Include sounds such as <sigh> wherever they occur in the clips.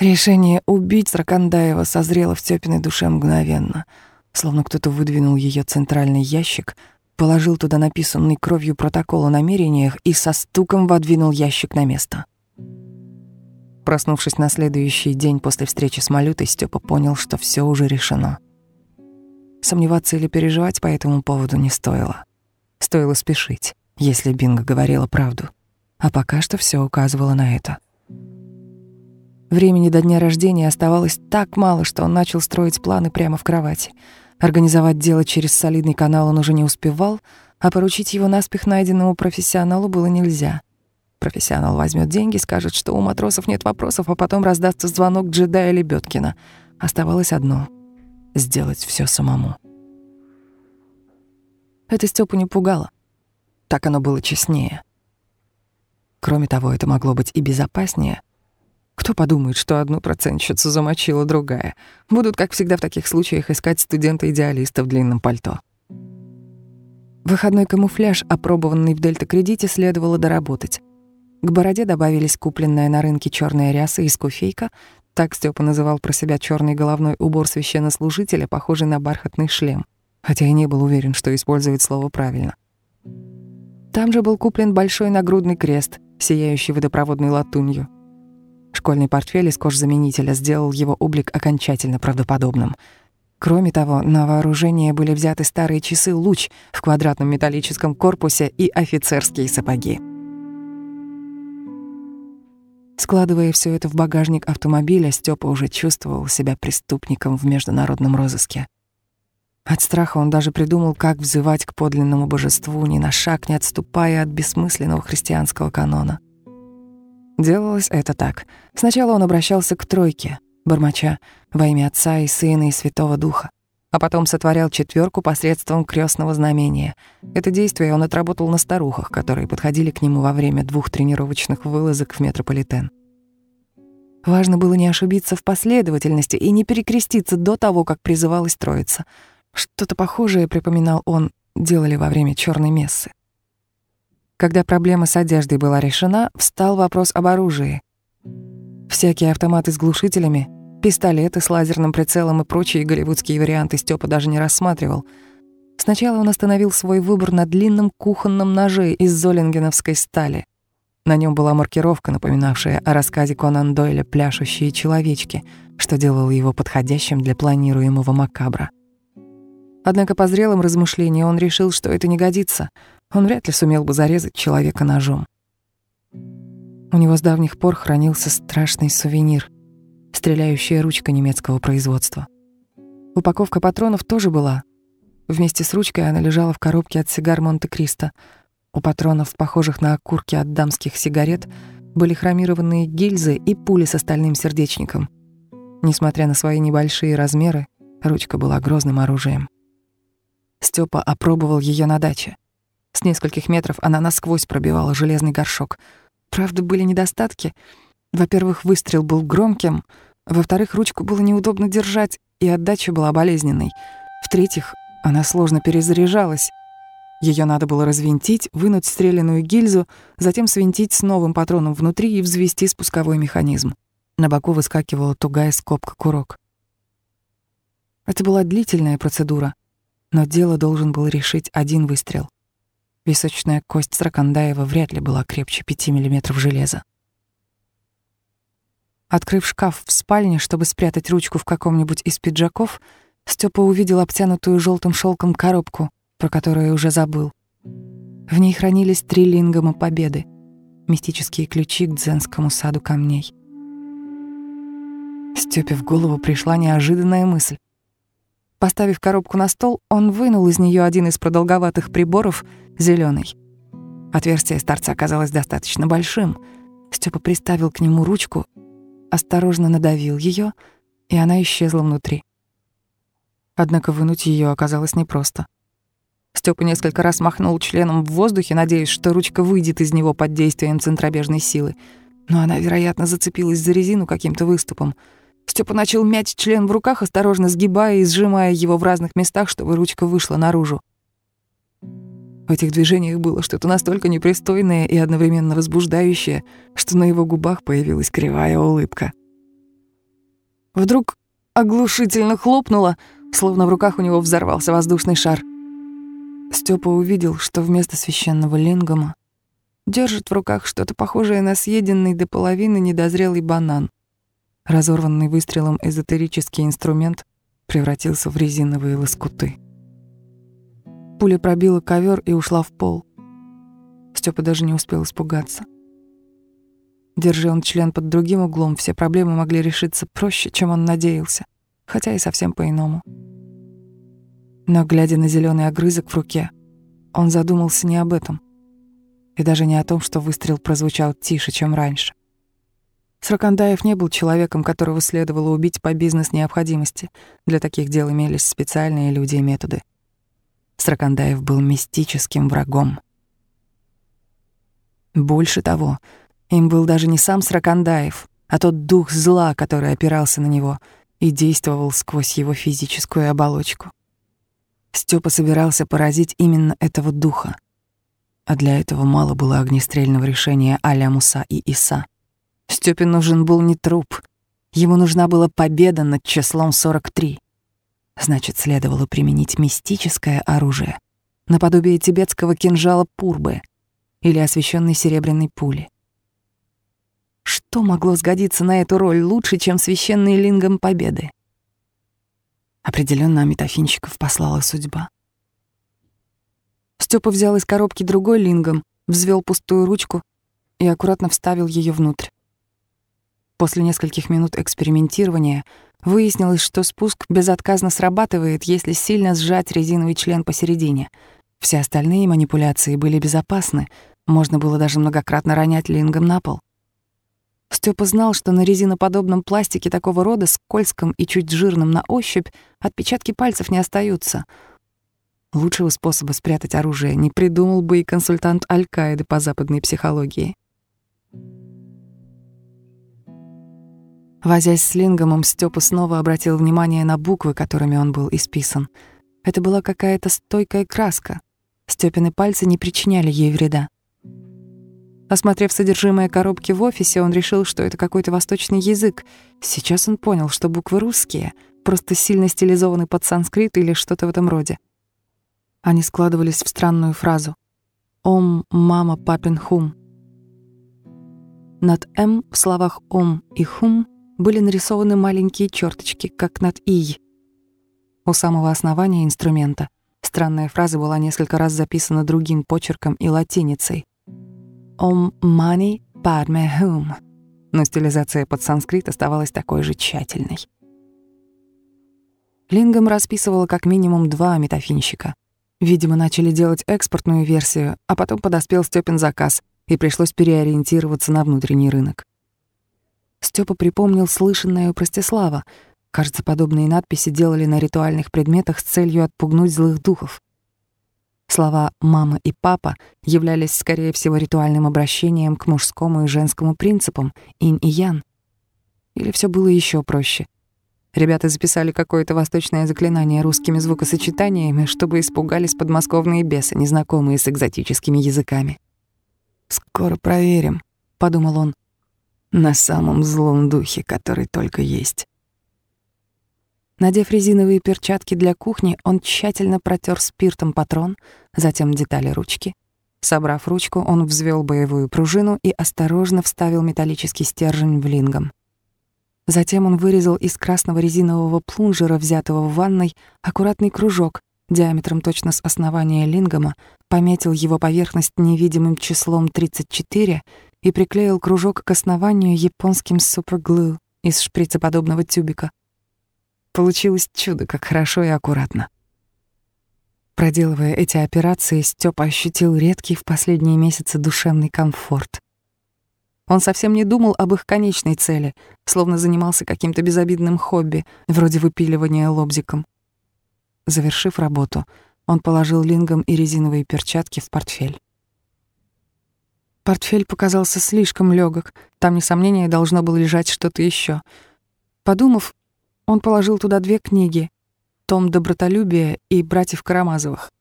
Решение убить Сракандаева созрело в Тёпиной душе мгновенно, словно кто-то выдвинул ее центральный ящик, положил туда написанный кровью протокол о намерениях и со стуком водвинул ящик на место. Проснувшись на следующий день после встречи с Малютой, Степа понял, что все уже решено. Сомневаться или переживать по этому поводу не стоило. Стоило спешить, если Бинго говорила правду. А пока что все указывало на это. Времени до дня рождения оставалось так мало, что он начал строить планы прямо в кровати. Организовать дело через солидный канал он уже не успевал, а поручить его наспех найденному профессионалу было нельзя — Профессионал возьмет деньги, скажет, что у матросов нет вопросов, а потом раздастся звонок джедая Лебедкина. Оставалось одно — сделать все самому. Это Степу не пугало. Так оно было честнее. Кроме того, это могло быть и безопаснее. Кто подумает, что одну процентщицу замочила другая? Будут, как всегда в таких случаях, искать студента-идеалиста в длинном пальто. Выходной камуфляж, опробованный в дельта-кредите, следовало доработать. К бороде добавились купленная на рынке черная ряса и скуфейка, так Степа называл про себя черный головной убор священнослужителя, похожий на бархатный шлем, хотя и не был уверен, что использует слово правильно. Там же был куплен большой нагрудный крест, сияющий водопроводной латунью. Школьный портфель из кожзаменителя сделал его облик окончательно правдоподобным. Кроме того, на вооружение были взяты старые часы «Луч» в квадратном металлическом корпусе и офицерские сапоги. Складывая все это в багажник автомобиля, Степа уже чувствовал себя преступником в международном розыске. От страха он даже придумал, как взывать к подлинному божеству, ни на шаг не отступая от бессмысленного христианского канона. Делалось это так. Сначала он обращался к тройке, бормоча во имя Отца и Сына и Святого Духа, а потом сотворял четверку посредством крестного знамения. Это действие он отработал на старухах, которые подходили к нему во время двух тренировочных вылазок в метрополитен. Важно было не ошибиться в последовательности и не перекреститься до того, как призывалась Троица. Что-то похожее, припоминал он, делали во время черной мессы. Когда проблема с одеждой была решена, встал вопрос об оружии. Всякие автоматы с глушителями, пистолеты с лазерным прицелом и прочие голливудские варианты Степа даже не рассматривал. Сначала он остановил свой выбор на длинном кухонном ноже из золингеновской стали. На нем была маркировка, напоминавшая о рассказе Конан Дойля «Пляшущие человечки», что делало его подходящим для планируемого макабра. Однако по зрелым размышлениям он решил, что это не годится. Он вряд ли сумел бы зарезать человека ножом. У него с давних пор хранился страшный сувенир — стреляющая ручка немецкого производства. Упаковка патронов тоже была. Вместе с ручкой она лежала в коробке от сигар Монте-Кристо — у патронов, похожих на окурки от дамских сигарет, были хромированные гильзы и пули с остальным сердечником. Несмотря на свои небольшие размеры, ручка была грозным оружием. Степа опробовал ее на даче. С нескольких метров она насквозь пробивала железный горшок. Правда, были недостатки. Во-первых, выстрел был громким, во-вторых, ручку было неудобно держать, и отдача была болезненной. В-третьих, она сложно перезаряжалась, ее надо было развинтить, вынуть стреляную гильзу, затем свинтить с новым патроном внутри и взвести спусковой механизм. На боку выскакивала тугая скобка-курок. Это была длительная процедура, но дело должен был решить один выстрел. Височная кость Сракандаева вряд ли была крепче 5 мм железа. Открыв шкаф в спальне, чтобы спрятать ручку в каком-нибудь из пиджаков, Степа увидел обтянутую желтым шелком коробку — про которую уже забыл. В ней хранились три лингома победы, мистические ключи к дзенскому саду камней. Стёпе в голову пришла неожиданная мысль. Поставив коробку на стол, он вынул из нее один из продолговатых приборов, зеленый. Отверстие с торца оказалось достаточно большим. Степа приставил к нему ручку, осторожно надавил ее, и она исчезла внутри. Однако вынуть ее оказалось непросто. Степа несколько раз махнул членом в воздухе, надеясь, что ручка выйдет из него под действием центробежной силы. Но она, вероятно, зацепилась за резину каким-то выступом. Степа начал мять член в руках, осторожно сгибая и сжимая его в разных местах, чтобы ручка вышла наружу. В этих движениях было что-то настолько непристойное и одновременно возбуждающее, что на его губах появилась кривая улыбка. Вдруг оглушительно хлопнуло, словно в руках у него взорвался воздушный шар. Степа увидел, что вместо священного лингома держит в руках что-то похожее на съеденный до половины недозрелый банан. Разорванный выстрелом эзотерический инструмент превратился в резиновые лоскуты. Пуля пробила ковер и ушла в пол. Степа даже не успел испугаться. Держи он член под другим углом, все проблемы могли решиться проще, чем он надеялся, хотя и совсем по-иному. Но, глядя на зеленый огрызок в руке, он задумался не об этом и даже не о том, что выстрел прозвучал тише, чем раньше. Сракандаев не был человеком, которого следовало убить по бизнес-необходимости. Для таких дел имелись специальные люди и методы. Сракандаев был мистическим врагом. Больше того, им был даже не сам Сракандаев, а тот дух зла, который опирался на него и действовал сквозь его физическую оболочку. Степа собирался поразить именно этого духа. А для этого мало было огнестрельного решения а-ля Муса и Иса. Степе нужен был не труп. Ему нужна была победа над числом 43. Значит, следовало применить мистическое оружие, наподобие тибетского кинжала Пурбы или освещенной серебряной пули. Что могло сгодиться на эту роль лучше, чем священный лингом победы? Определенно метафинщиков послала судьба. Степа взял из коробки другой лингом, взвел пустую ручку и аккуратно вставил ее внутрь. После нескольких минут экспериментирования выяснилось, что спуск безотказно срабатывает, если сильно сжать резиновый член посередине. Все остальные манипуляции были безопасны, можно было даже многократно ронять лингом на пол. Степа знал, что на резиноподобном пластике такого рода, скользком и чуть жирном на ощупь, отпечатки пальцев не остаются. Лучшего способа спрятать оружие не придумал бы и консультант Аль-Каиды по западной психологии. Возясь с лингомом, Степа снова обратил внимание на буквы, которыми он был исписан. Это была какая-то стойкая краска. Степины пальцы не причиняли ей вреда. Осмотрев содержимое коробки в офисе, он решил, что это какой-то восточный язык. Сейчас он понял, что буквы русские, просто сильно стилизованы под санскрит или что-то в этом роде. Они складывались в странную фразу «Ом, мама, папин, хум». Над «м» в словах «ом» и «хум» были нарисованы маленькие черточки, как над «и». У самого основания инструмента странная фраза была несколько раз записана другим почерком и латиницей. «Om mani padme hum», но стилизация под санскрит оставалась такой же тщательной. Лингом расписывала как минимум два метафинщика. Видимо, начали делать экспортную версию, а потом подоспел Стёпин заказ, и пришлось переориентироваться на внутренний рынок. Стёпа припомнил слышанное у Простислава. Кажется, подобные надписи делали на ритуальных предметах с целью отпугнуть злых духов. Слова «мама» и «папа» являлись, скорее всего, ритуальным обращением к мужскому и женскому принципам, инь и ян. Или все было еще проще. Ребята записали какое-то восточное заклинание русскими звукосочетаниями, чтобы испугались подмосковные бесы, незнакомые с экзотическими языками. «Скоро проверим», — подумал он, — «на самом злом духе, который только есть». Надев резиновые перчатки для кухни, он тщательно протер спиртом патрон, затем детали ручки. Собрав ручку, он взвел боевую пружину и осторожно вставил металлический стержень в лингом. Затем он вырезал из красного резинового плунжера, взятого в ванной, аккуратный кружок диаметром точно с основания лингома, пометил его поверхность невидимым числом 34 и приклеил кружок к основанию японским суперглу из шприцеподобного тюбика. Получилось чудо, как хорошо и аккуратно. Проделывая эти операции, Степа ощутил редкий в последние месяцы душевный комфорт. Он совсем не думал об их конечной цели, словно занимался каким-то безобидным хобби, вроде выпиливания лобзиком. Завершив работу, он положил лингом и резиновые перчатки в портфель. Портфель показался слишком легок, там, несомнение, должно было лежать что-то еще. Подумав, он положил туда две книги «Том добротолюбия» и «Братьев Карамазовых».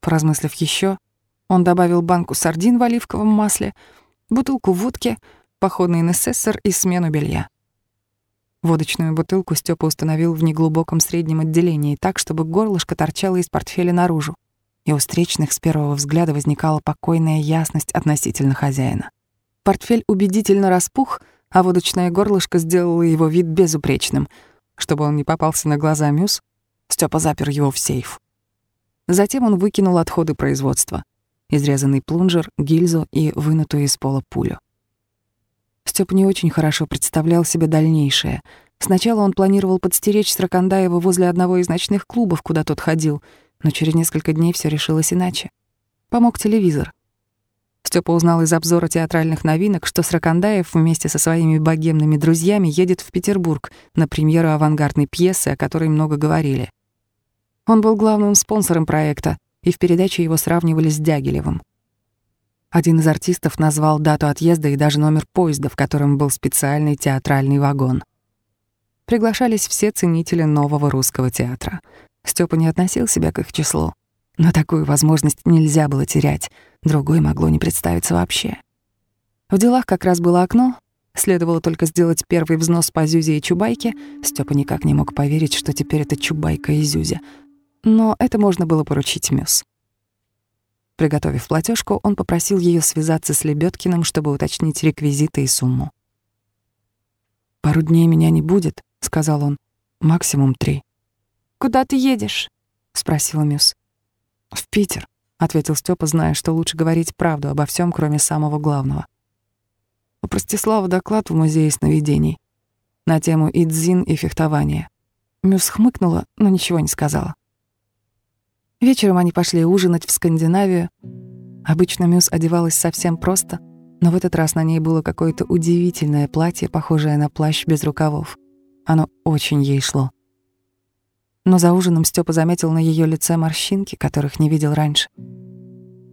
Поразмыслив еще, он добавил банку сардин в оливковом масле, бутылку водки, походный несессор и смену белья. Водочную бутылку Степа установил в неглубоком среднем отделении так, чтобы горлышко торчало из портфеля наружу, и у встречных с первого взгляда возникала покойная ясность относительно хозяина. Портфель убедительно распух, а водочное горлышко сделало его вид безупречным. Чтобы он не попался на глаза Мюс, Степа запер его в сейф. Затем он выкинул отходы производства. Изрезанный плунжер, гильзу и вынутую из пола пулю. Стёп не очень хорошо представлял себе дальнейшее. Сначала он планировал подстеречь Сракандаева возле одного из ночных клубов, куда тот ходил, но через несколько дней все решилось иначе. Помог телевизор. Степа узнал из обзора театральных новинок, что Сракандаев вместе со своими богемными друзьями едет в Петербург на премьеру авангардной пьесы, о которой много говорили. Он был главным спонсором проекта, и в передаче его сравнивали с Дягилевым. Один из артистов назвал дату отъезда и даже номер поезда, в котором был специальный театральный вагон. Приглашались все ценители нового русского театра. Степа не относил себя к их числу, но такую возможность нельзя было терять, другой могло не представиться вообще. В делах как раз было окно, следовало только сделать первый взнос по Зюзе и Чубайке. Степа никак не мог поверить, что теперь это Чубайка и Зюзя. Но это можно было поручить Мюс. Приготовив платежку, он попросил ее связаться с Лебедкиным, чтобы уточнить реквизиты и сумму. «Пару дней меня не будет», — сказал он. «Максимум три». «Куда ты едешь?» — спросила Мюс. «В Питер», — ответил Степа, зная, что лучше говорить правду обо всем, кроме самого главного. У Простислава доклад в музее сновидений на тему идзин и фехтования. Мюс хмыкнула, но ничего не сказала. Вечером они пошли ужинать в Скандинавию. Обычно Мюс одевалась совсем просто, но в этот раз на ней было какое-то удивительное платье, похожее на плащ без рукавов. Оно очень ей шло. Но за ужином Степа заметил на ее лице морщинки, которых не видел раньше.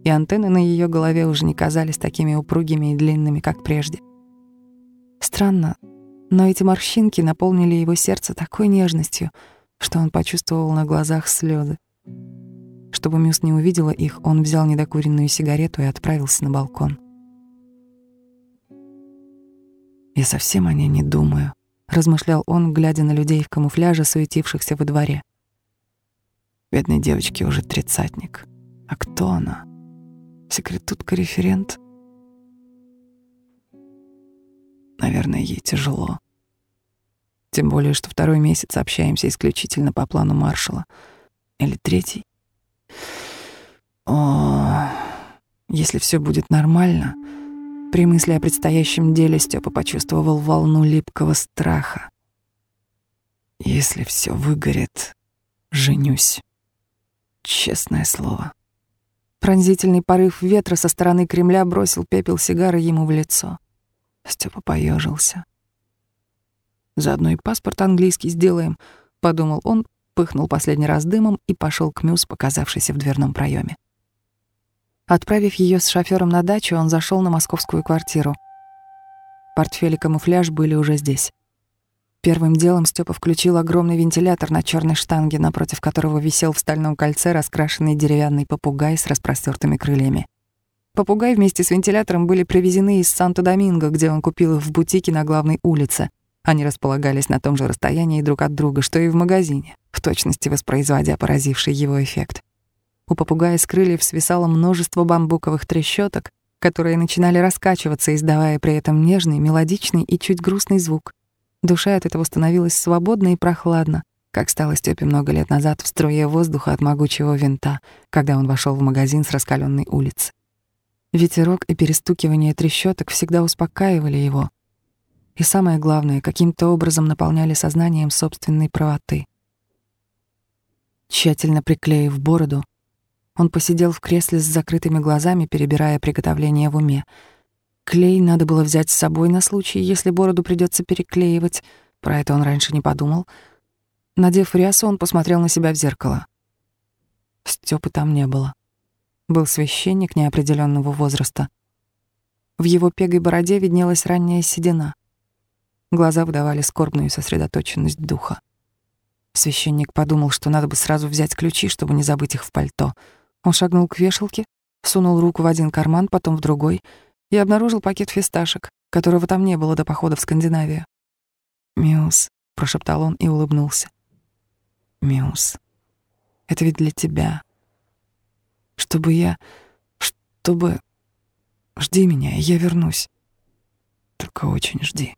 И антенны на ее голове уже не казались такими упругими и длинными, как прежде. Странно, но эти морщинки наполнили его сердце такой нежностью, что он почувствовал на глазах слезы. Чтобы Мюс не увидела их, он взял недокуренную сигарету и отправился на балкон. «Я совсем о ней не думаю», — размышлял он, глядя на людей в камуфляже, суетившихся во дворе. Бедной девочке уже тридцатник. А кто она? Секретутка-референт? Наверное, ей тяжело. Тем более, что второй месяц общаемся исключительно по плану маршала. Или третий. О, если все будет нормально, при мысли о предстоящем деле Степа почувствовал волну липкого страха. Если все выгорит, женюсь. Честное слово. Пронзительный порыв ветра со стороны Кремля бросил пепел сигары ему в лицо. Степа поежился. «Заодно и паспорт английский сделаем», — подумал он, пыхнул последний раз дымом и пошел к Мюс, показавшейся в дверном проеме. Отправив ее с шофером на дачу, он зашел на московскую квартиру. Портфель и камуфляж были уже здесь. Первым делом Степа включил огромный вентилятор на черной штанге, напротив которого висел в стальном кольце раскрашенный деревянный попугай с распростертыми крыльями. Попугай вместе с вентилятором были привезены из Санто-Доминго, где он купил их в бутике на главной улице. Они располагались на том же расстоянии друг от друга, что и в магазине, в точности воспроизводя поразивший его эффект. У попугая с крыльев свисало множество бамбуковых трещоток, которые начинали раскачиваться, издавая при этом нежный, мелодичный и чуть грустный звук. Душа от этого становилась свободна и прохладна, как стало Стёпе много лет назад в струе воздуха от могучего винта, когда он вошел в магазин с раскаленной улицы. Ветерок и перестукивание трещоток всегда успокаивали его, и самое главное, каким-то образом наполняли сознанием собственной правоты. Тщательно приклеив бороду, он посидел в кресле с закрытыми глазами, перебирая приготовление в уме. Клей надо было взять с собой на случай, если бороду придется переклеивать. Про это он раньше не подумал. Надев рясу, он посмотрел на себя в зеркало. Стёпы там не было. Был священник неопределенного возраста. В его пегой бороде виднелась ранняя седина. Глаза выдавали скорбную сосредоточенность духа. Священник подумал, что надо бы сразу взять ключи, чтобы не забыть их в пальто. Он шагнул к вешалке, сунул руку в один карман, потом в другой и обнаружил пакет фисташек, которого там не было до похода в Скандинавию. «Мюс», — прошептал он и улыбнулся. «Мюс, это ведь для тебя. Чтобы я... Чтобы... Жди меня, я вернусь. Только очень жди».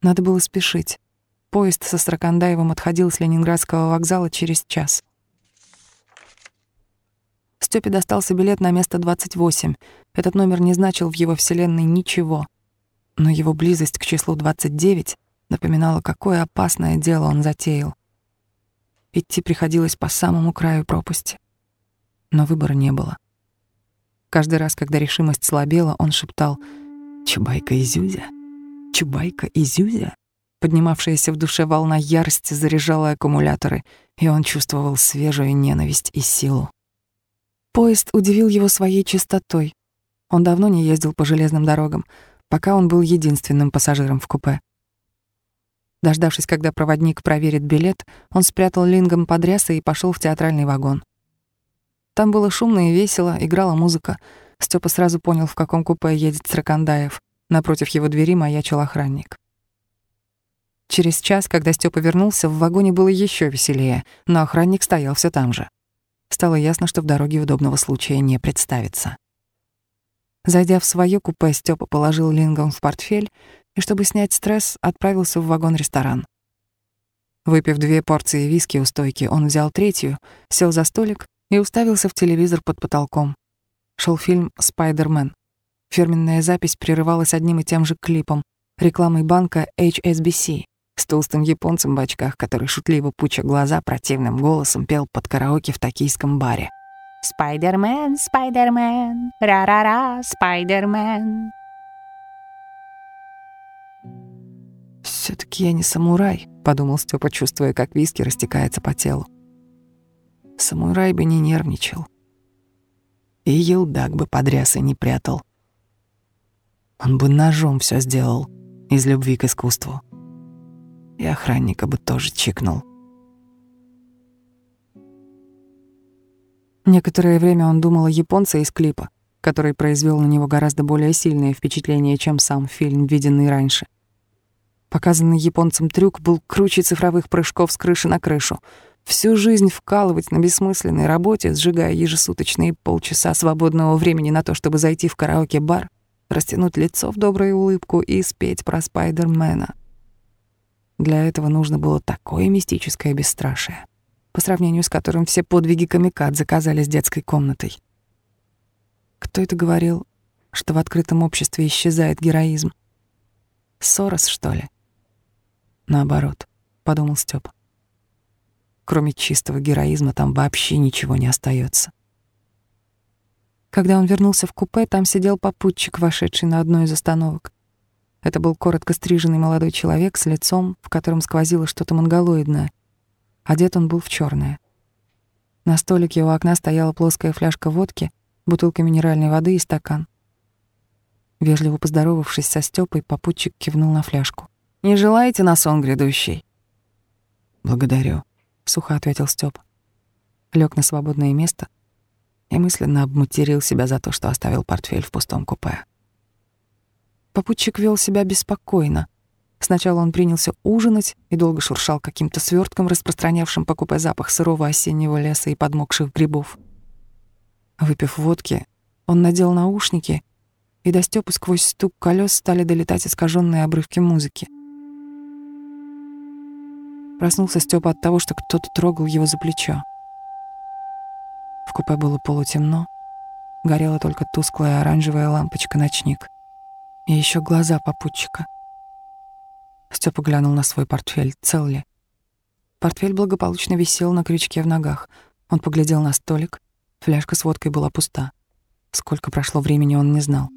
Надо было спешить. Поезд со Сракандаевым отходил с Ленинградского вокзала через час. Стёпе достался билет на место 28. Этот номер не значил в его вселенной ничего. Но его близость к числу 29 напоминала, какое опасное дело он затеял. Идти приходилось по самому краю пропасти. Но выбора не было. Каждый раз, когда решимость слабела, он шептал «Чубайка и Зюзя? Чубайка и Зюзя?» Поднимавшаяся в душе волна ярости заряжала аккумуляторы, и он чувствовал свежую ненависть и силу. Поезд удивил его своей чистотой. Он давно не ездил по железным дорогам, пока он был единственным пассажиром в купе. Дождавшись, когда проводник проверит билет, он спрятал лингом под рясой и пошел в театральный вагон. Там было шумно и весело, играла музыка. Степа сразу понял, в каком купе едет Сракандаев. Напротив его двери маячил охранник. Через час, когда Степа вернулся, в вагоне было еще веселее, но охранник стоял все там же. Стало ясно, что в дороге удобного случая не представится. Зайдя в свое купе, Степа положил лингом в портфель и, чтобы снять стресс, отправился в вагон-ресторан. Выпив две порции виски у стойки, он взял третью, сел за столик и уставился в телевизор под потолком. Шел фильм «Спайдермен». Фирменная запись прерывалась одним и тем же клипом, рекламой банка HSBC с толстым японцем в очках, который шутливо пуча глаза противным голосом пел под караоке в токийском баре. «Спайдермен, Спайдермен, ра-ра-ра, Спайдермен». все таки я не самурай», — подумал Степа, чувствуя, как виски растекается по телу. Самурай бы не нервничал. И елдак бы подряс и не прятал. Он бы ножом все сделал из любви к искусству и охранника бы тоже чикнул. Некоторое время он думал о японце из клипа, который произвел на него гораздо более сильное впечатление, чем сам фильм, виденный раньше. Показанный японцем трюк был круче цифровых прыжков с крыши на крышу. Всю жизнь вкалывать на бессмысленной работе, сжигая ежесуточные полчаса свободного времени на то, чтобы зайти в караоке-бар, растянуть лицо в добрую улыбку и спеть про Спайдермена — для этого нужно было такое мистическое бесстрашие, по сравнению с которым все подвиги камикадзе казались детской комнатой. Кто это говорил, что в открытом обществе исчезает героизм? Сорос, что ли? Наоборот, подумал Степа. Кроме чистого героизма там вообще ничего не остается. Когда он вернулся в купе, там сидел попутчик, вошедший на одну из остановок. Это был коротко стриженный молодой человек с лицом, в котором сквозило что-то монголоидное. Одет он был в черное. На столике у окна стояла плоская фляжка водки, бутылка минеральной воды и стакан. Вежливо поздоровавшись со Стёпой, попутчик кивнул на фляжку. «Не желаете на сон грядущий?» «Благодарю», — сухо ответил Стёпа. Лёг на свободное место и мысленно обматерил себя за то, что оставил портфель в пустом купе. Попутчик вел себя беспокойно. Сначала он принялся ужинать и долго шуршал каким-то свертком, распространявшим по купе запах сырого осеннего леса и подмокших грибов. Выпив водки, он надел наушники, и до Стёпы сквозь стук колес стали долетать искаженные обрывки музыки. Проснулся Степа от того, что кто-то трогал его за плечо. В купе было полутемно, горела только тусклая оранжевая лампочка-ночник — и еще глаза попутчика. Степа глянул на свой портфель, цел ли. Портфель благополучно висел на крючке в ногах. Он поглядел на столик. Фляжка с водкой была пуста. Сколько прошло времени, он не знал.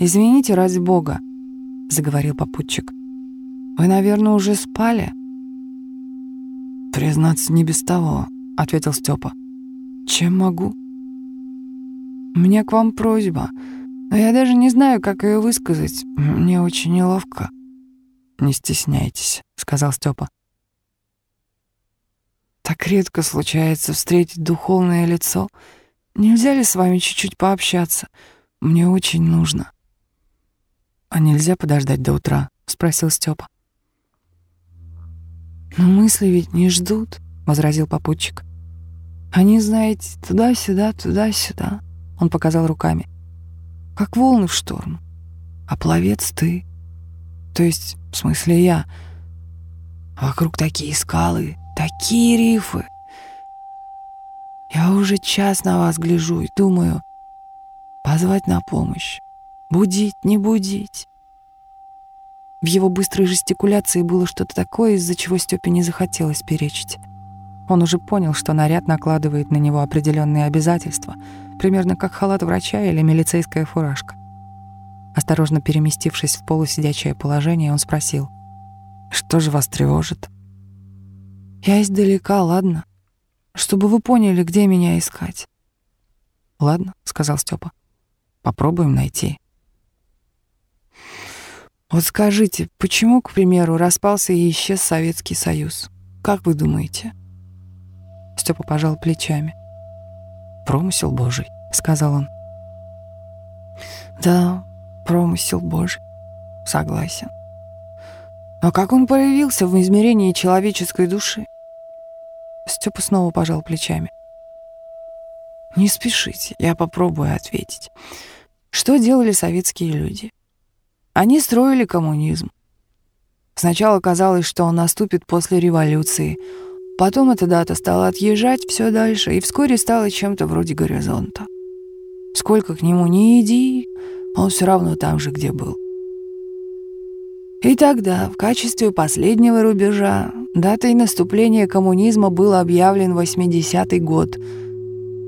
«Извините, ради бога», — заговорил попутчик. «Вы, наверное, уже спали?» «Признаться, не без того», — ответил Степа. «Чем могу?» «У меня к вам просьба. Но я даже не знаю, как ее высказать. Мне очень неловко. Не стесняйтесь, сказал Степа. Так редко случается встретить духовное лицо. Нельзя ли с вами чуть-чуть пообщаться? Мне очень нужно. А нельзя подождать до утра, спросил Степа. Но мысли ведь не ждут, возразил попутчик. Они, знаете, туда-сюда, туда-сюда. Он показал руками. Как волны в шторм. А пловец ты. То есть, в смысле я. Вокруг такие скалы, такие рифы. Я уже час на вас гляжу и думаю, позвать на помощь. Будить, не будить. В его быстрой жестикуляции было что-то такое, из-за чего Степе не захотелось перечить. Он уже понял, что наряд накладывает на него определенные обязательства, примерно как халат врача или милицейская фуражка. Осторожно переместившись в полусидячее положение, он спросил, «Что же вас тревожит?» «Я издалека, ладно? Чтобы вы поняли, где меня искать». «Ладно», — сказал Степа. «Попробуем найти». Вот скажите, почему, к примеру, распался и исчез Советский Союз? Как вы думаете? Степа пожал плечами. «Промысел Божий», — сказал он. «Да, промысел Божий. Согласен. Но как он проявился в измерении человеческой души?» Степа снова пожал плечами. «Не спешите, я попробую ответить. Что делали советские люди? Они строили коммунизм. Сначала казалось, что он наступит после революции. Потом эта дата стала отъезжать все дальше и вскоре стала чем-то вроде горизонта. Сколько к нему ни иди, он все равно там же, где был. И тогда, в качестве последнего рубежа, датой наступления коммунизма был объявлен 80-й год.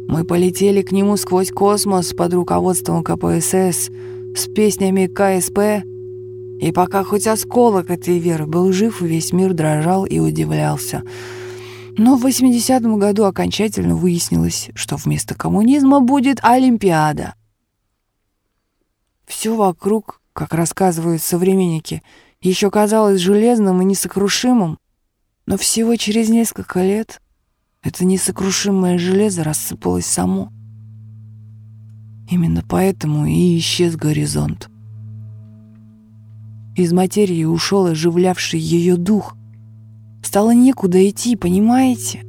Мы полетели к нему сквозь космос под руководством КПСС — с песнями КСП, и пока хоть осколок этой веры был жив, весь мир дрожал и удивлялся. Но в 80-м году окончательно выяснилось, что вместо коммунизма будет Олимпиада. Все вокруг, как рассказывают современники, еще казалось железным и несокрушимым, но всего через несколько лет это несокрушимое железо рассыпалось само — Именно поэтому и исчез горизонт. Из материи ушел оживлявший ее дух. Стало некуда идти, понимаете?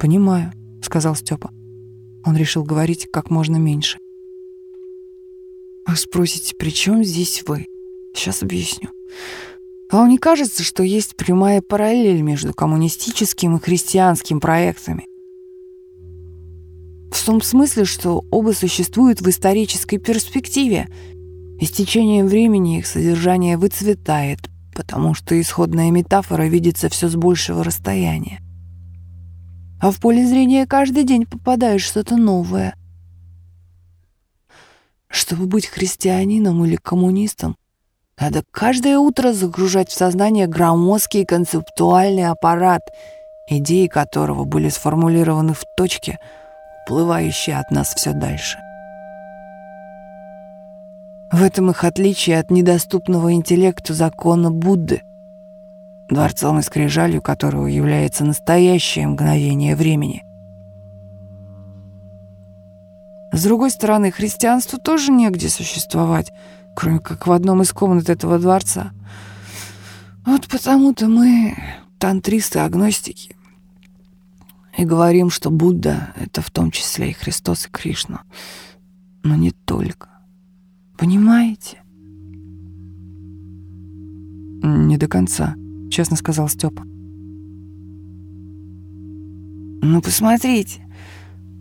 «Понимаю», — сказал Степа. Он решил говорить как можно меньше. «Вы спросите, при чем здесь вы? Сейчас объясню. А вам не кажется, что есть прямая параллель между коммунистическим и христианским проектами? В том смысле, что оба существуют в исторической перспективе. И с течением времени их содержание выцветает, потому что исходная метафора видится все с большего расстояния. А в поле зрения каждый день попадаешь что-то новое. Чтобы быть христианином или коммунистом, надо каждое утро загружать в сознание громоздкий концептуальный аппарат, идеи которого были сформулированы в точке — уплывающие от нас все дальше. В этом их отличие от недоступного интеллекту закона Будды, дворцом и скрижалью которого является настоящее мгновение времени. С другой стороны, христианству тоже негде существовать, кроме как в одном из комнат этого дворца. Вот потому-то мы, тантристы-агностики, и говорим, что Будда — это в том числе и Христос, и Кришна. Но не только. Понимаете? Не до конца, честно сказал Степа. Ну, посмотрите.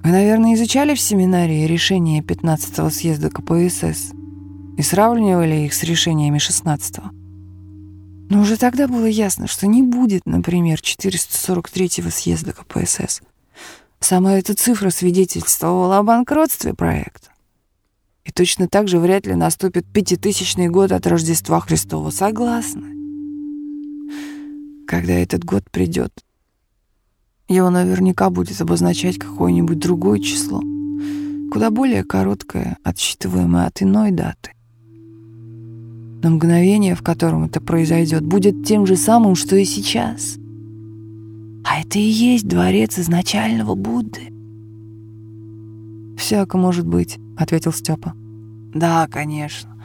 Вы, наверное, изучали в семинарии решения 15-го съезда КПСС и сравнивали их с решениями 16-го. Но уже тогда было ясно, что не будет, например, 443-го съезда КПСС. Сама эта цифра свидетельствовала о банкротстве проекта. И точно так же вряд ли наступит пятитысячный год от Рождества Христова. Согласны? Когда этот год придет, его наверняка будет обозначать какое-нибудь другое число, куда более короткое, отсчитываемое от иной даты но мгновение, в котором это произойдет, будет тем же самым, что и сейчас. А это и есть дворец изначального Будды. «Всяко может быть», — ответил Степа. «Да, конечно.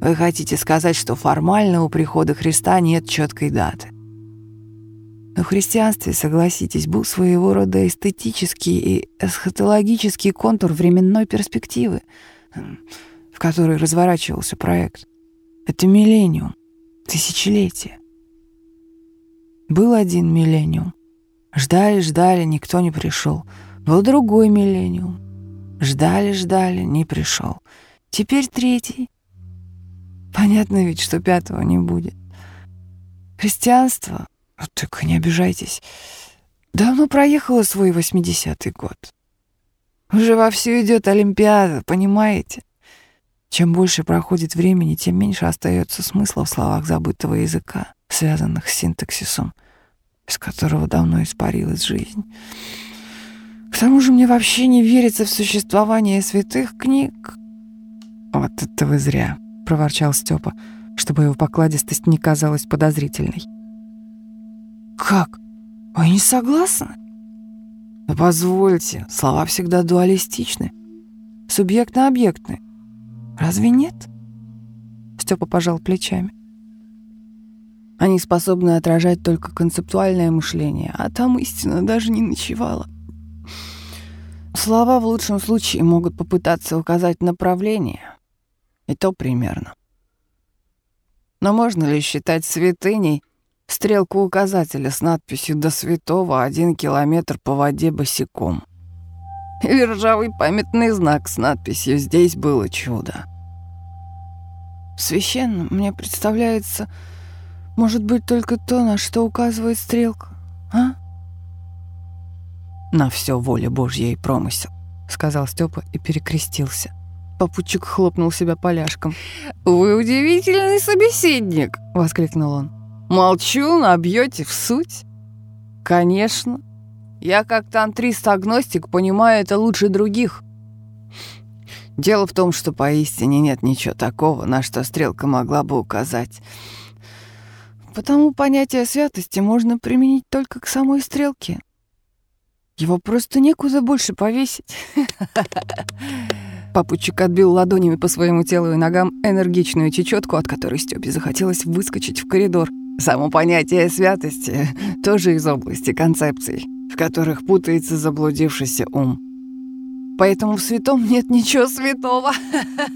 Вы хотите сказать, что формально у прихода Христа нет четкой даты. Но в христианстве, согласитесь, был своего рода эстетический и эсхатологический контур временной перспективы, в которой разворачивался проект. Это миллениум, тысячелетие. Был один миллениум. Ждали, ждали, никто не пришел. Был другой миллениум. Ждали, ждали, не пришел. Теперь третий. Понятно ведь, что пятого не будет. Христианство, вот только не обижайтесь, давно проехало свой восьмидесятый год. Уже вовсю идет Олимпиада, понимаете? Чем больше проходит времени, тем меньше остается смысла в словах забытого языка, связанных с синтаксисом, из которого давно испарилась жизнь. К тому же мне вообще не верится в существование святых книг. Вот это вы зря проворчал Степа, чтобы его покладистость не казалась подозрительной. «Как? Вы не согласны?» «Да позвольте, слова всегда дуалистичны, субъектно-объектны. Разве нет?» Степа пожал плечами. Они способны отражать только концептуальное мышление, а там истина даже не ночевала. Слова в лучшем случае могут попытаться указать направление, и то примерно. Но можно ли считать святыней стрелку указателя с надписью «До святого один километр по воде босиком»? Или ржавый памятный знак с надписью «Здесь было чудо». Священным мне представляется, может быть, только то, на что указывает стрелка, а? «На все воля Божья и промысел», — сказал Степа и перекрестился. Попутчик хлопнул себя поляшком. «Вы удивительный собеседник!» — воскликнул он. «Молчу, набьете в суть?» «Конечно. Я как тантрист-агностик понимаю это лучше других. Дело в том, что поистине нет ничего такого, на что стрелка могла бы указать. Потому понятие святости можно применить только к самой стрелке. Его просто некуда больше повесить. Папучик отбил ладонями по своему телу и ногам энергичную чечетку, от которой Стёпе захотелось выскочить в коридор. Само понятие святости тоже из области концепций, в которых путается заблудившийся ум. Поэтому в святом нет ничего святого.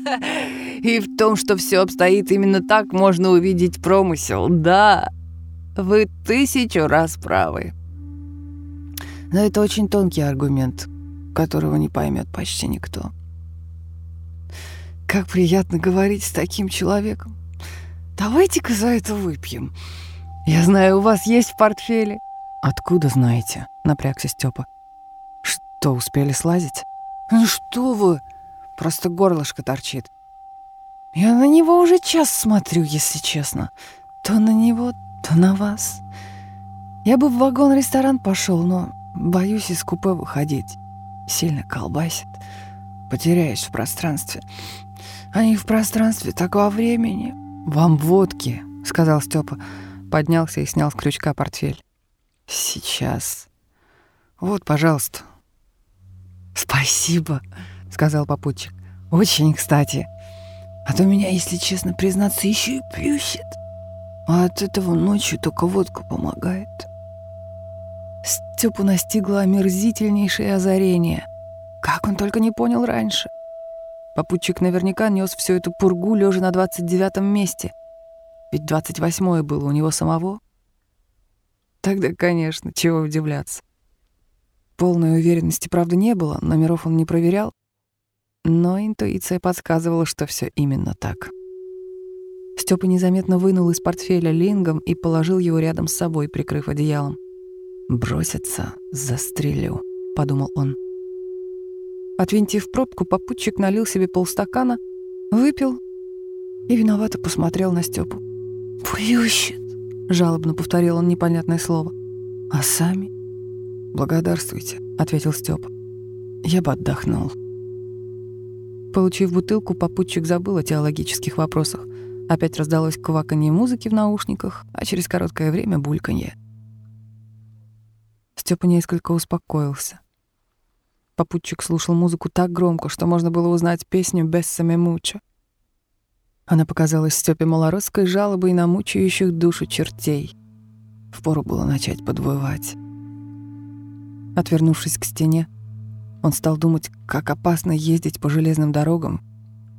<laughs> И в том, что все обстоит именно так, можно увидеть промысел. Да, вы тысячу раз правы. Но это очень тонкий аргумент, которого не поймет почти никто. Как приятно говорить с таким человеком. Давайте-ка за это выпьем. Я знаю, у вас есть в портфеле. Откуда знаете? Напрягся Степа. Что, успели слазить? Ну что вы? Просто горлышко торчит. Я на него уже час смотрю, если честно. То на него, то на вас. Я бы в вагон-ресторан пошел, но боюсь из купе выходить. Сильно колбасит. Потеряюсь в пространстве. А не в пространстве, так во времени. Вам водки, сказал Степа, поднялся и снял с крючка портфель. Сейчас. Вот, пожалуйста. Спасибо, сказал попутчик. Очень кстати. А то меня, если честно признаться, еще и плющит. А от этого ночью только водка помогает. Степу настигло омерзительнейшее озарение. Как он только не понял раньше — Попутчик наверняка нес всю эту пургу, лежа на двадцать девятом месте. Ведь двадцать восьмое было у него самого. Тогда, конечно, чего удивляться. Полной уверенности, правда, не было, номеров он не проверял, но интуиция подсказывала, что все именно так. Степа незаметно вынул из портфеля лингом и положил его рядом с собой, прикрыв одеялом. «Бросится, застрелю», — подумал он. Отвинтив пробку, попутчик налил себе полстакана, выпил и виновато посмотрел на Степу. «Плющит», — жалобно повторил он непонятное слово. «А сами?» «Благодарствуйте», — ответил Степа. «Я бы отдохнул». Получив бутылку, попутчик забыл о теологических вопросах. Опять раздалось кваканье музыки в наушниках, а через короткое время — бульканье. Степа несколько успокоился. Попутчик слушал музыку так громко, что можно было узнать песню «Бессаме мучо». Она показалась Стёпе малоросской жалобой на мучающих душу чертей. Впору было начать подвывать. Отвернувшись к стене, он стал думать, как опасно ездить по железным дорогам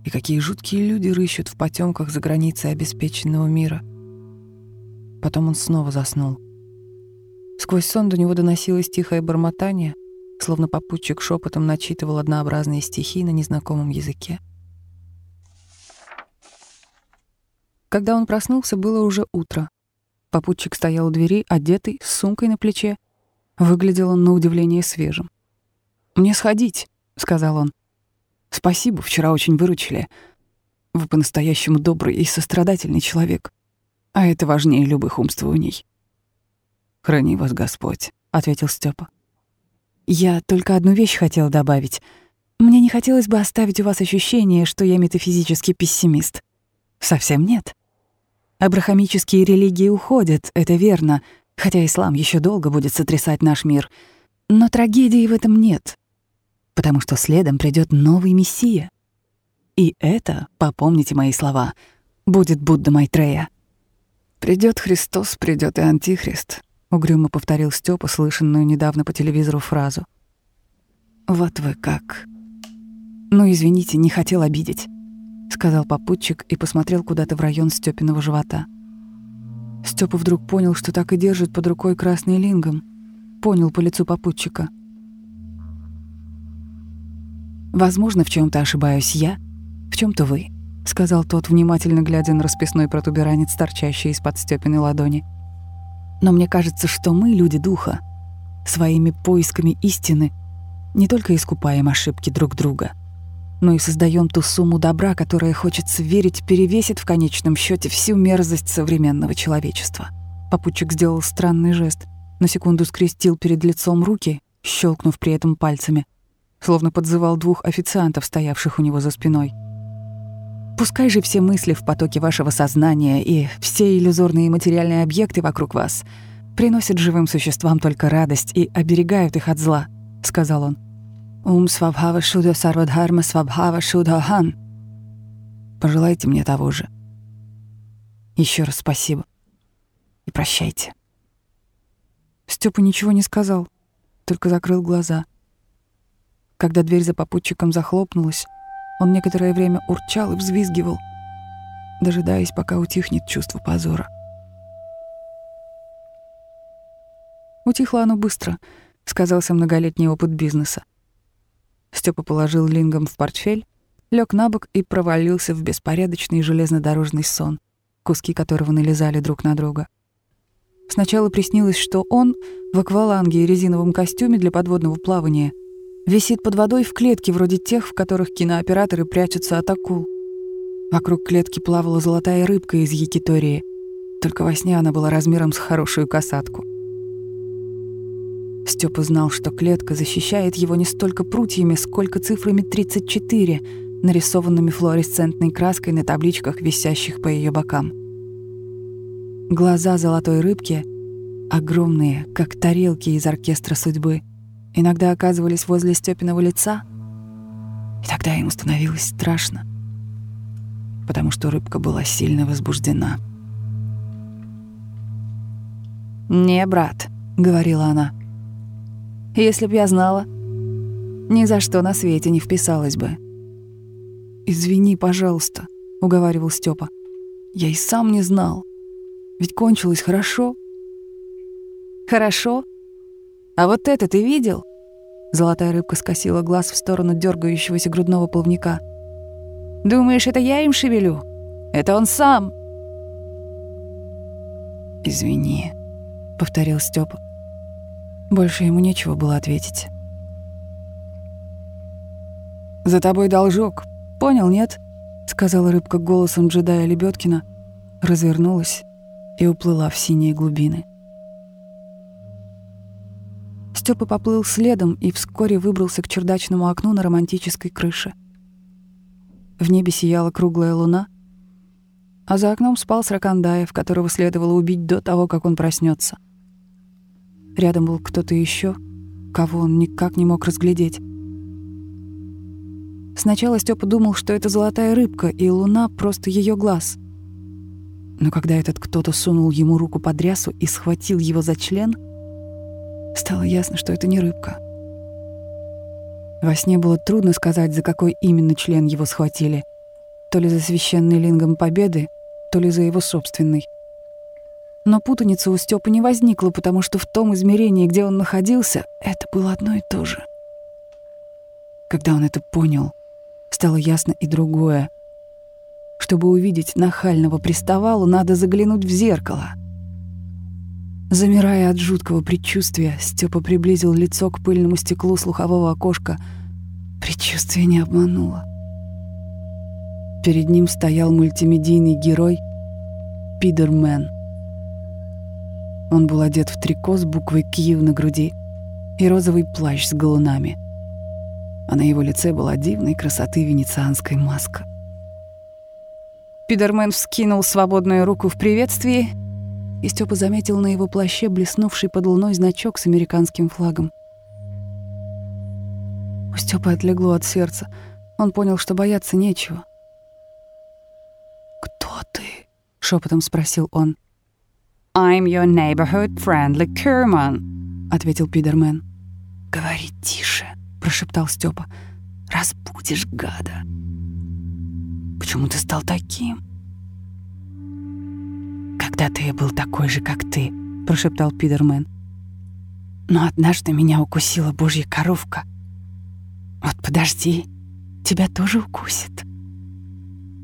и какие жуткие люди рыщут в потемках за границей обеспеченного мира. Потом он снова заснул. Сквозь сон до него доносилось тихое бормотание, словно попутчик шепотом начитывал однообразные стихи на незнакомом языке. Когда он проснулся, было уже утро. Попутчик стоял у двери, одетый, с сумкой на плече. Выглядел он на удивление свежим. «Мне сходить», — сказал он. «Спасибо, вчера очень выручили. Вы по-настоящему добрый и сострадательный человек. А это важнее любых умствований». «Храни вас Господь», — ответил Степа. «Я только одну вещь хотел добавить. Мне не хотелось бы оставить у вас ощущение, что я метафизический пессимист. Совсем нет. Абрахамические религии уходят, это верно, хотя ислам еще долго будет сотрясать наш мир. Но трагедии в этом нет, потому что следом придет новый мессия. И это, попомните мои слова, будет Будда Майтрея. Придет Христос, придет и Антихрист, угрюмо повторил Степа слышанную недавно по телевизору фразу. Вот вы как. Ну, извините, не хотел обидеть, сказал попутчик и посмотрел куда-то в район Степиного живота. Степа вдруг понял, что так и держит под рукой красный лингом. Понял по лицу попутчика. Возможно, в чем то ошибаюсь я, в чем то вы, сказал тот, внимательно глядя на расписной протуберанец, торчащий из-под Степиной ладони. Но мне кажется, что мы, люди духа, своими поисками истины не только искупаем ошибки друг друга, но и создаем ту сумму добра, которая, хочется верить, перевесит в конечном счете всю мерзость современного человечества. Попутчик сделал странный жест. На секунду скрестил перед лицом руки, щелкнув при этом пальцами, словно подзывал двух официантов, стоявших у него за спиной. Пускай же все мысли в потоке вашего сознания и все иллюзорные материальные объекты вокруг вас приносят живым существам только радость и оберегают их от зла, сказал он. Ум свабхава шуда сарвадхарма свабхава шудхахан. Пожелайте мне того же. Еще раз спасибо. И прощайте. Степа ничего не сказал, только закрыл глаза. Когда дверь за попутчиком захлопнулась, он некоторое время урчал и взвизгивал, дожидаясь, пока утихнет чувство позора. Утихло оно быстро, сказался многолетний опыт бизнеса. Степа положил лингом в портфель, лег на бок и провалился в беспорядочный железнодорожный сон, куски которого налезали друг на друга. Сначала приснилось, что он в акваланге и резиновом костюме для подводного плавания — Висит под водой в клетке, вроде тех, в которых кинооператоры прячутся от акул. Вокруг клетки плавала золотая рыбка из якитории. Только во сне она была размером с хорошую касатку. Степа знал, что клетка защищает его не столько прутьями, сколько цифрами 34, нарисованными флуоресцентной краской на табличках, висящих по ее бокам. Глаза золотой рыбки, огромные, как тарелки из оркестра судьбы — иногда оказывались возле Степиного лица, и тогда ему становилось страшно, потому что рыбка была сильно возбуждена. «Не, брат», — говорила она, — «если б я знала, ни за что на свете не вписалась бы». «Извини, пожалуйста», — уговаривал Степа. «Я и сам не знал. Ведь кончилось хорошо». «Хорошо?» А вот это ты видел?» Золотая рыбка скосила глаз в сторону дергающегося грудного плавника. «Думаешь, это я им шевелю? Это он сам!» «Извини», — повторил Степа. Больше ему нечего было ответить. «За тобой должок. Понял, нет?» — сказала рыбка голосом джедая Лебедкина, развернулась и уплыла в синие глубины. Степа поплыл следом и вскоре выбрался к чердачному окну на романтической крыше. В небе сияла круглая луна, а за окном спал Сракандаев, которого следовало убить до того, как он проснется. Рядом был кто-то еще, кого он никак не мог разглядеть. Сначала Степа думал, что это золотая рыбка, и луна — просто ее глаз. Но когда этот кто-то сунул ему руку под рясу и схватил его за член, стало ясно, что это не рыбка. Во сне было трудно сказать, за какой именно член его схватили. То ли за священный лингом победы, то ли за его собственный. Но путаница у Степы не возникла, потому что в том измерении, где он находился, это было одно и то же. Когда он это понял, стало ясно и другое. Чтобы увидеть нахального приставалу, надо заглянуть в зеркало. Замирая от жуткого предчувствия, Степа приблизил лицо к пыльному стеклу слухового окошка. Предчувствие не обмануло. Перед ним стоял мультимедийный герой Пидермен. Он был одет в трико с буквой «Киев» на груди и розовый плащ с галунами. А на его лице была дивной красоты венецианская маска. Пидермен вскинул свободную руку в приветствии, и Степа заметил на его плаще блеснувший под луной значок с американским флагом. У Степы отлегло от сердца. Он понял, что бояться нечего. «Кто ты?» — шепотом спросил он. «I'm your neighborhood friendly Kerman», — ответил Пидермен. «Говори тише», — прошептал Степа. «Разбудишь гада». Почему ты стал таким?» «Когда-то я был такой же, как ты», — прошептал Пидермен. «Но однажды меня укусила божья коровка. Вот подожди, тебя тоже укусит».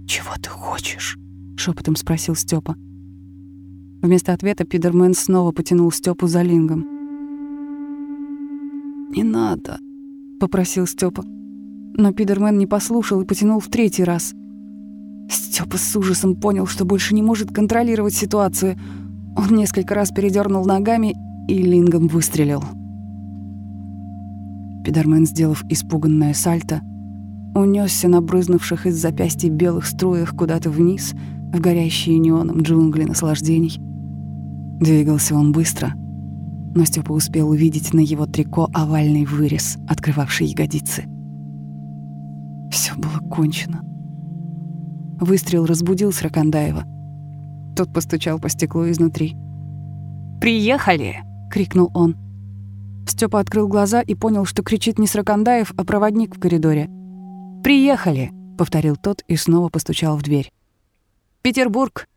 «Чего ты хочешь?» — шепотом спросил Степа. Вместо ответа Пидермен снова потянул Степу за лингом. «Не надо», — попросил Степа. Но Пидермен не послушал и потянул в третий раз. Степа с ужасом понял, что больше не может контролировать ситуацию. Он несколько раз передернул ногами и лингом выстрелил. Пидермен, сделав испуганное сальто, унесся на брызнувших из запястья белых струях куда-то вниз, в горящие неоном джунгли наслаждений. Двигался он быстро, но Степа успел увидеть на его трико овальный вырез, открывавший ягодицы. Все было кончено. Выстрел разбудил Сракандаева. Тот постучал по стеклу изнутри. «Приехали!» — крикнул он. Степа открыл глаза и понял, что кричит не Сракандаев, а проводник в коридоре. «Приехали!» — повторил тот и снова постучал в дверь. «Петербург!»